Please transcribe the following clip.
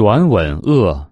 短吻鳄。